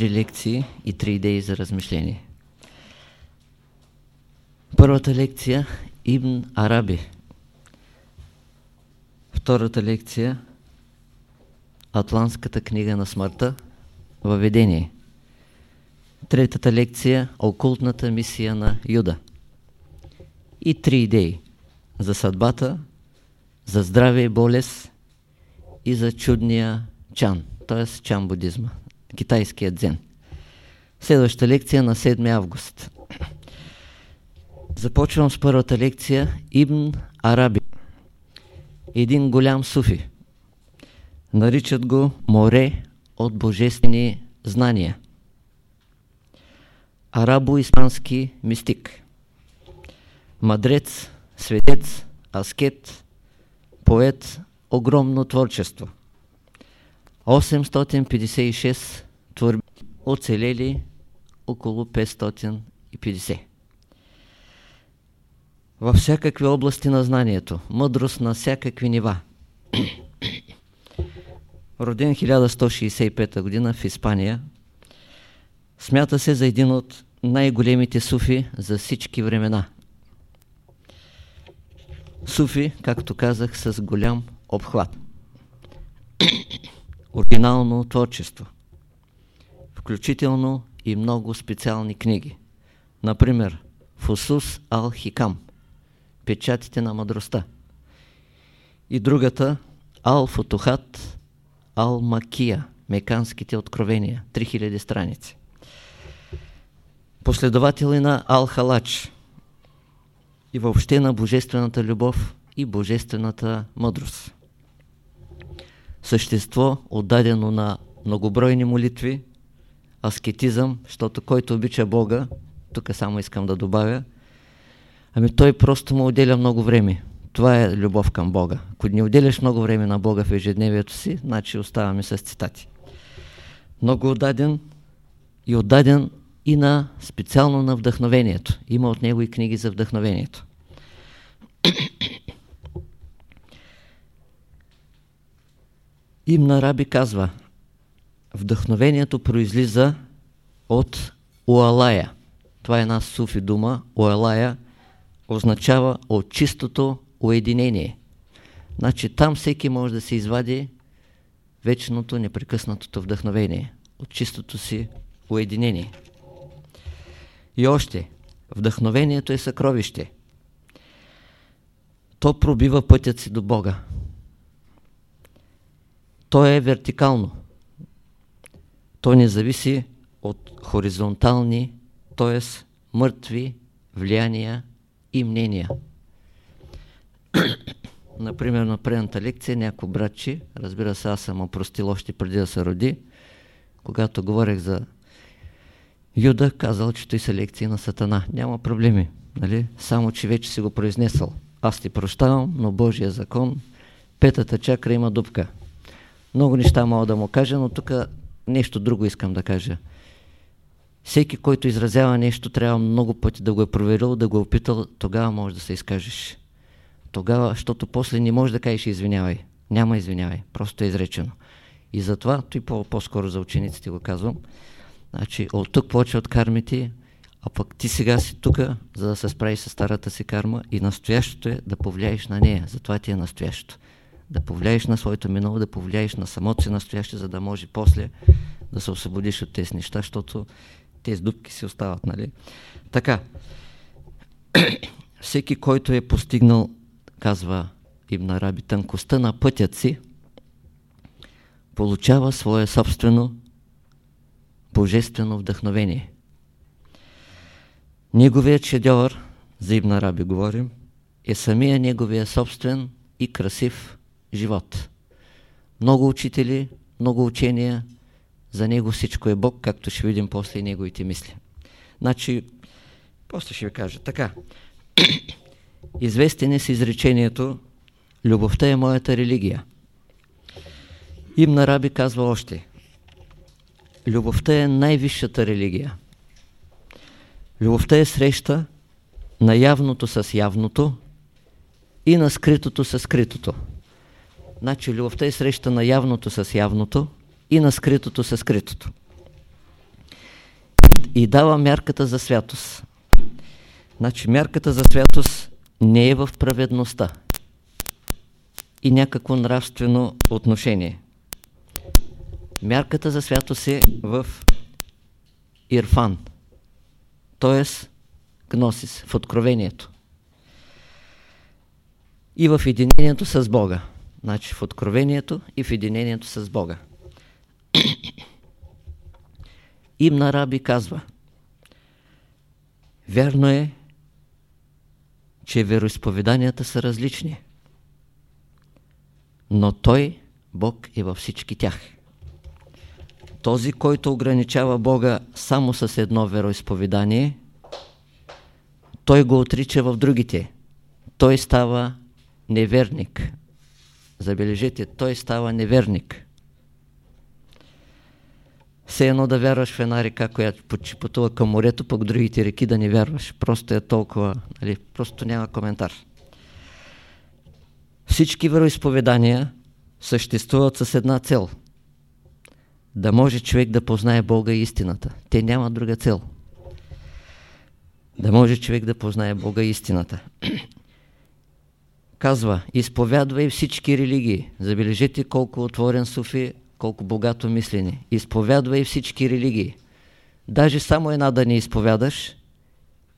три лекции и три идеи за размишление. Първата лекция Ибн Араби. Втората лекция Атлантската книга на смъртта Въведение. Третата лекция Окултната мисия на Юда. И три идеи за съдбата, за здраве и болест и за чудния чан, т.е. чан будизма, китайският дзен. Следваща лекция на 7 август. Започвам с първата лекция Ибн Араби. Един голям суфи. Наричат го море от божествени знания. Арабо-испански мистик. Мадрец, светец, аскет, поет, огромно творчество. 856 творби, оцелели около 550. Във всякакви области на знанието, мъдрост на всякакви нива. Роден 1165 година в Испания, смята се за един от най-големите суфи за всички времена. Суфи, както казах, с голям обхват. Оригинално творчество. Включително и много специални книги. Например, Фусус Ал-Хикам, Печатите на мъдростта. И другата, Ал-Футухат Ал-Макия, Меканските откровения, 3000 страници. Последователи на Ал-Халач и въобще на божествената любов и божествената мъдрост. Същество, отдадено на многобройни молитви, аскетизъм, защото който обича Бога, тук само искам да добавя, ами той просто му отделя много време. Това е любов към Бога. Ако не отделяш много време на Бога в ежедневието си, значи оставаме с цитати. Много отдаден и отдаден и на специално на вдъхновението. Има от него и книги за вдъхновението. Имна Раби казва, вдъхновението произлиза от Уалая. Това е една суфи дума. Уалая означава от чистото уединение. Значи там всеки може да се извади вечното, непрекъснатото вдъхновение. От чистото си уединение. И още, вдъхновението е съкровище. То пробива пътят си до Бога. То е вертикално. То не зависи от хоризонтални, т.е. мъртви влияния и мнения. Например, на предната лекция някой братчи, разбира се, аз съм опростил още преди да се роди, когато говорех за Юда, казал, че той са лекции на Сатана. Няма проблеми, нали? само че вече си го произнесъл. Аз ти прощавам, но Божия закон, петата чакра има дупка. Много неща мога да му кажа, но тук нещо друго искам да кажа. Всеки, който изразява нещо, трябва много пъти да го е проверил, да го е опитал, тогава може да се изкажеш. Тогава, защото после не можеш да кажеш извинявай. Няма извинявай, просто е изречено. И затова, той по-скоро за учениците го казвам, значи от тук почва от кармите, а пък ти сега си тук, за да се справиш с старата си карма и настоящото е да повлияеш на нея. Затова ти е настоящето. Да повлияеш на своето минало, да повлияеш на самото си настояще, за да може после да се освободиш от тези неща, защото тези дупки си остават, нали? Така. Всеки, който е постигнал, казва Ибн Араби, тънкостта на пътят си, получава свое собствено божествено вдъхновение. Неговият шедьовър, за Ибн Араби говорим, е самия неговия собствен и красив живот. Много учители, много учения, за него всичко е Бог, както ще видим после и неговите мисли. Значи, после ще ви кажа. Така, известен е с изречението Любовта е моята религия. Им Раби казва още Любовта е най-висшата религия. Любовта е среща на явното с явното и на скритото с скритото. Значи любовта е среща на явното с явното и на скритото с скритото. и дава мярката за святост. Значи мярката за святост не е в праведността и някакво нравствено отношение. Мярката за святост е в Ирфан, т.е. гносис, в откровението. И в единението с Бога. Значи в откровението и в единението с Бога. Имна Раби казва, вярно е, че вероисповеданията са различни, но Той, Бог, е във всички тях. Този, който ограничава Бога само с едно вероисповедание, той го отрича в другите. Той става неверник. Забележете, той става неверник. Все едно да вярваш в една река, която пътува към морето, пък другите реки да не вярваш. Просто е толкова, нали, просто няма коментар. Всички вероисповедания съществуват с една цел. Да може човек да познае Бога и истината. Те няма друга цел. Да може човек да познае Бога и истината. Казва, изповядвай всички религии. Забележете колко отворен Суфи колко богато мислене. Изповядвай всички религии. Даже само една да не изповядаш,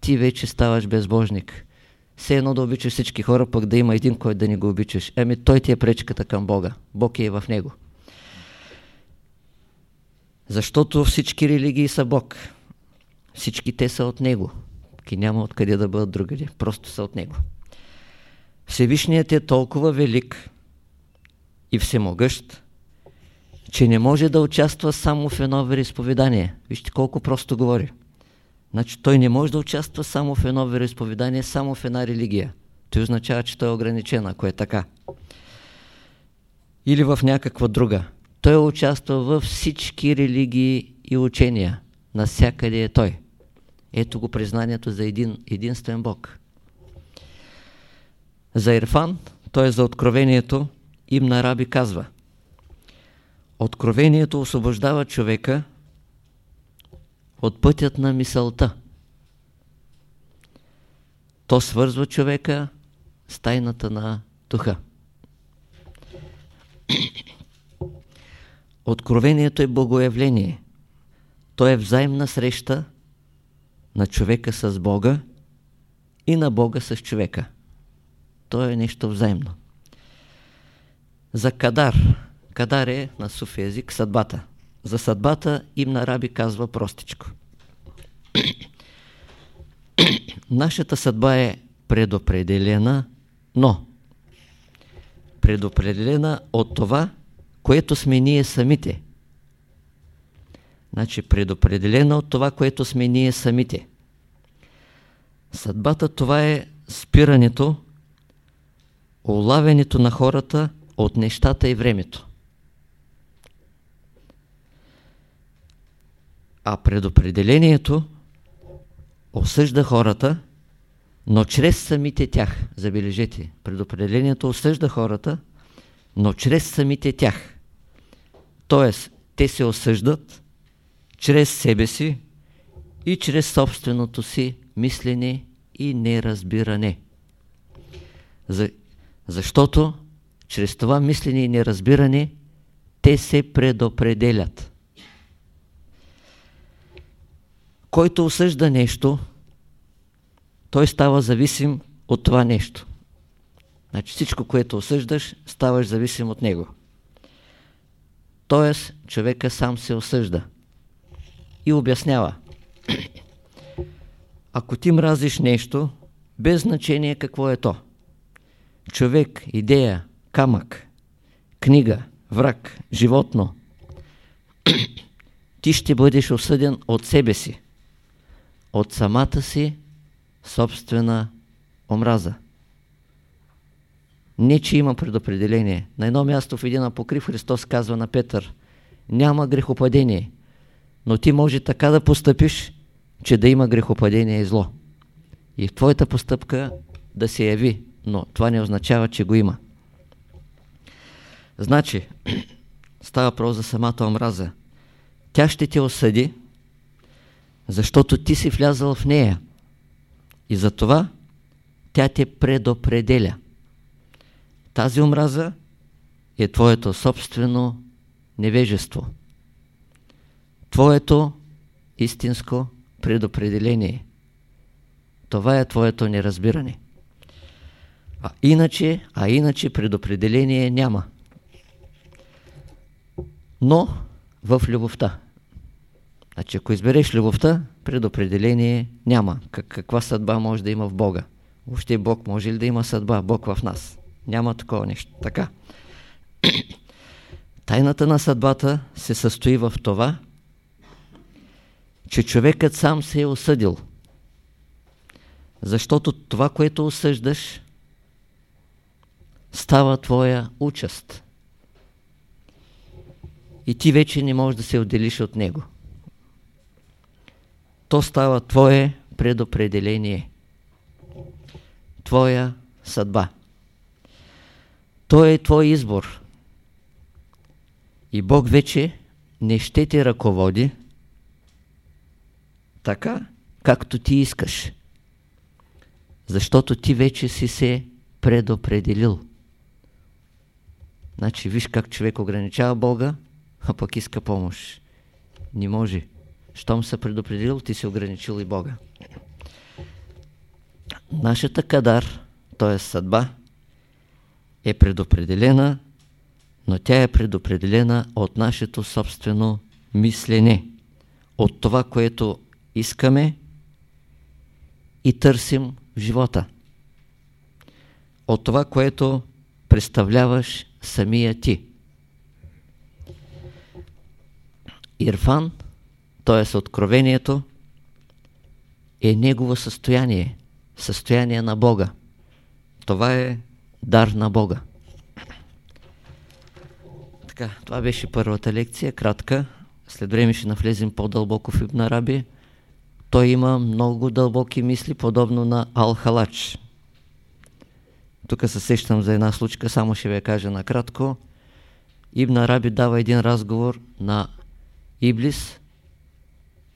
ти вече ставаш безбожник. Все едно да обичаш всички хора, пък да има един, който да не го обичаш. Еми той ти е пречката към Бога. Бог е в него. Защото всички религии са Бог. Всички те са от Него. И няма откъде да бъдат другаде. Просто са от Него. Всевишният е толкова велик и всемогъщ, че не може да участва само в едно вероисповедание. Вижте колко просто говори. Значи той не може да участва само в едно вероисповедание, само в една религия. Той означава, че той е ограничен, ако е така. Или в някаква друга. Той участва във всички религии и учения. Насякъде е той. Ето го признанието за един единствен Бог. За Ирфан, т.е. за откровението, им на Раби казва – Откровението освобождава човека от пътят на мисълта. То свързва човека с тайната на духа. Откровението е богоявление. То е взаимна среща на човека с Бога и на Бога с човека. То е нещо взаимно. За Кадар Кадар е на суфи език съдбата. За съдбата им на Раби казва простичко. Нашата съдба е предопределена, но предопределена от това, което сме ние самите. Значи предопределена от това, което сме ние самите. Съдбата това е спирането, улавянето на хората от нещата и времето. А предопределението осъжда хората, но чрез самите тях. Забележете, предопределението осъжда хората, но чрез самите тях. Тоест, те се осъждат чрез себе си и чрез собственото си мислене и неразбиране. Защото чрез това мислене и неразбиране те се предопределят. който осъжда нещо, той става зависим от това нещо. Значи всичко, което осъждаш, ставаш зависим от него. Тоест, човека сам се осъжда и обяснява. Ако ти мразиш нещо, без значение какво е то. Човек, идея, камък, книга, враг, животно. ти ще бъдеш осъден от себе си от самата си собствена омраза. Не, че има предопределение. На едно място в един апокрив Христос казва на Петър, няма грехопадение, но ти може така да постъпиш, че да има грехопадение и зло. И в твоята постъпка да се яви, но това не означава, че го има. Значи, става въпрос за самата омраза. Тя ще те осъди, Защото ти си влязал в нея. И затова тя те предопределя. Тази омраза е твоето собствено невежество. Твоето истинско предопределение. Това е твоето неразбиране. А иначе, а иначе предопределение няма. Но в любовта. Значи ако избереш любовта, предопределение няма. Как, каква съдба може да има в Бога? Въобще Бог може ли да има съдба? Бог в нас. Няма такова нещо. Така. Тайната на съдбата се състои в това, че човекът сам се е осъдил. Защото това, което осъждаш, става твоя участ. И ти вече не можеш да се отделиш от него. То става твое предопределение. Твоя съдба. Той е твой избор. И Бог вече не ще те ръководи така, както ти искаш. Защото ти вече си се предопределил. Значи виж как човек ограничава Бога, а пък иска помощ. Не може. Щом се предопределил, ти си ограничил и Бога. Нашата кадар, т.е. съдба, е предопределена, но тя е предопределена от нашето собствено мислене, от това, което искаме и търсим в живота, от това, което представляваш самия ти. Ирфан, т.е. откровението, е негово състояние, състояние на Бога. Това е дар на Бога. Така, това беше първата лекция, кратка. След време ще навлезем по-дълбоко в Ибн Араби. Той има много дълбоки мисли, подобно на Ал-Халач. Тук се сещам за една случка, само ще ви кажа накратко. Ибн Араби дава един разговор на Иблис,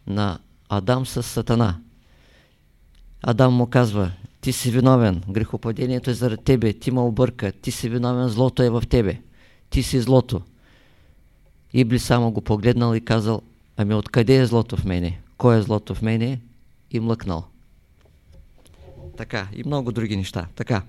на Адам с Сатана. Адам му казва, ти си виновен, грехопадението е заради тебе, ти ме обърка, ти си виновен, злото е в тебе, ти си злото. Иблис само го погледнал и казал, ами откъде е злото в мене? Кой е злото в мене? И млъкнал. Така, и много други неща. Така.